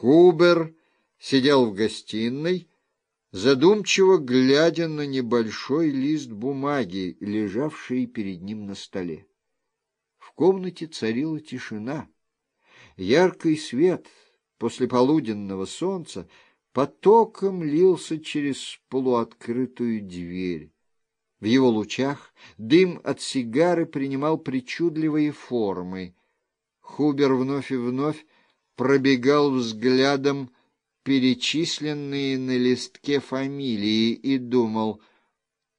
Хубер сидел в гостиной, задумчиво глядя на небольшой лист бумаги, лежавший перед ним на столе. В комнате царила тишина. Яркий свет после полуденного солнца потоком лился через полуоткрытую дверь. В его лучах дым от сигары принимал причудливые формы. Хубер вновь и вновь пробегал взглядом перечисленные на листке фамилии и думал,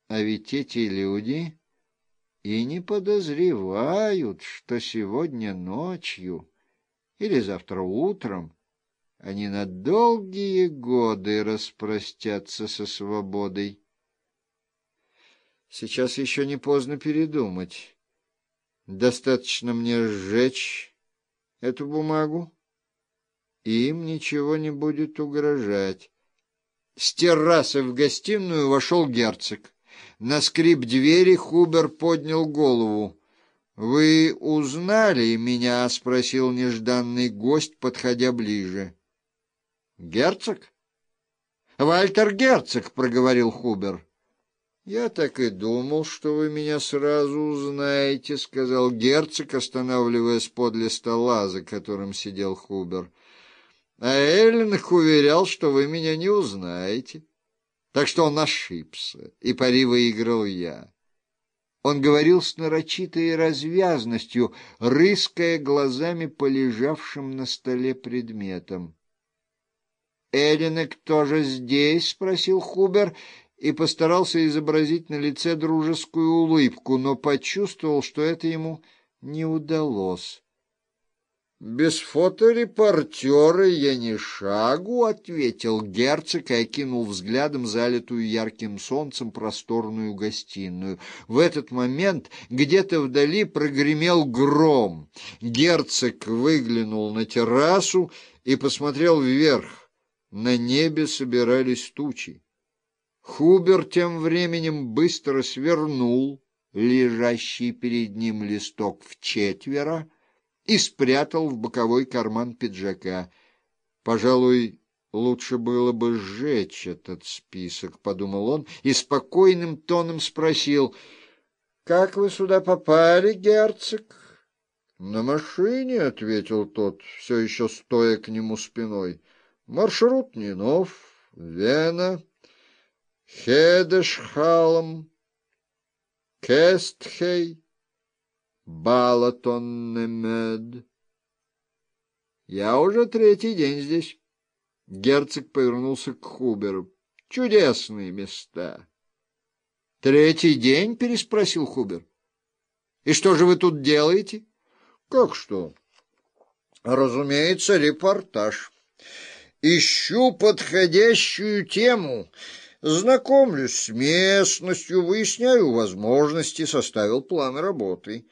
а ведь эти люди и не подозревают, что сегодня ночью или завтра утром они на долгие годы распростятся со свободой. Сейчас еще не поздно передумать. Достаточно мне сжечь эту бумагу, им ничего не будет угрожать. С террасы в гостиную вошел герцог. На скрип двери Хубер поднял голову. — Вы узнали меня? — спросил нежданный гость, подходя ближе. — Герцог? — Вальтер Герцог, — проговорил Хубер. — Я так и думал, что вы меня сразу узнаете, — сказал герцог, останавливаясь подле стола, за которым сидел Хубер. — А Эллинг уверял, что вы меня не узнаете. Так что он ошибся, и пари выиграл я. Он говорил с нарочитой развязностью, рыская глазами по лежавшим на столе предметам. — Эллинг тоже здесь? — спросил Хубер, и постарался изобразить на лице дружескую улыбку, но почувствовал, что это ему не удалось. «Без фоторепортера я не шагу», — ответил герцог и окинул взглядом залитую ярким солнцем просторную гостиную. В этот момент где-то вдали прогремел гром. Герцог выглянул на террасу и посмотрел вверх. На небе собирались тучи. Хубер тем временем быстро свернул лежащий перед ним листок в четверо и спрятал в боковой карман пиджака. Пожалуй, лучше было бы сжечь этот список, — подумал он, и спокойным тоном спросил, — Как вы сюда попали, герцог? — На машине, — ответил тот, все еще стоя к нему спиной. — Маршрут не нов, Вена... Хедешхалм, Кестхей, Балатоннемед. Я уже третий день здесь. Герцог повернулся к Хуберу. Чудесные места. Третий день? переспросил Хубер. И что же вы тут делаете? Как что? Разумеется, репортаж. Ищу подходящую тему Знакомлюсь с местностью, выясняю возможности, составил план работы.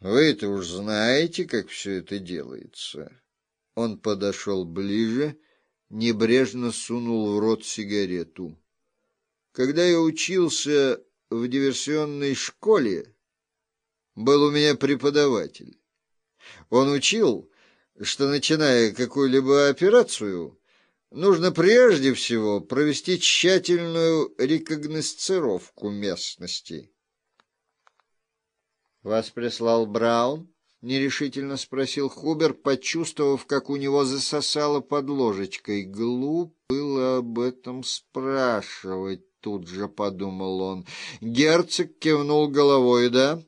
Вы-то уж знаете, как все это делается. Он подошел ближе, небрежно сунул в рот сигарету. Когда я учился в диверсионной школе, был у меня преподаватель. Он учил, что, начиная какую-либо операцию, нужно прежде всего провести тщательную рекогносцировку местности. «Вас прислал Браун?» — нерешительно спросил Хубер, почувствовав, как у него засосало под ложечкой. Глуп было об этом спрашивать, тут же подумал он. Герцог кивнул головой, да?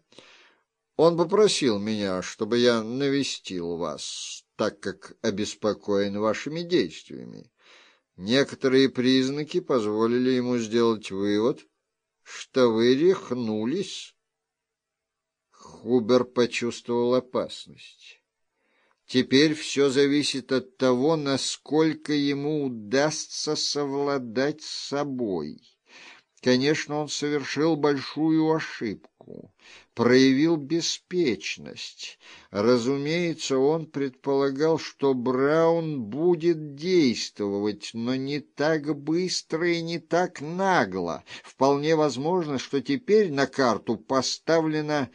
Он попросил меня, чтобы я навестил вас так как обеспокоен вашими действиями. Некоторые признаки позволили ему сделать вывод, что вы рехнулись. Хубер почувствовал опасность. Теперь все зависит от того, насколько ему удастся совладать с собой. Конечно, он совершил большую ошибку, проявил беспечность. Разумеется, он предполагал, что Браун будет действовать, но не так быстро и не так нагло. Вполне возможно, что теперь на карту поставлена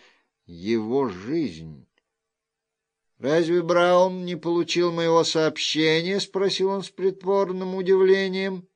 его жизнь. «Разве Браун не получил моего сообщения?» — спросил он с притворным удивлением.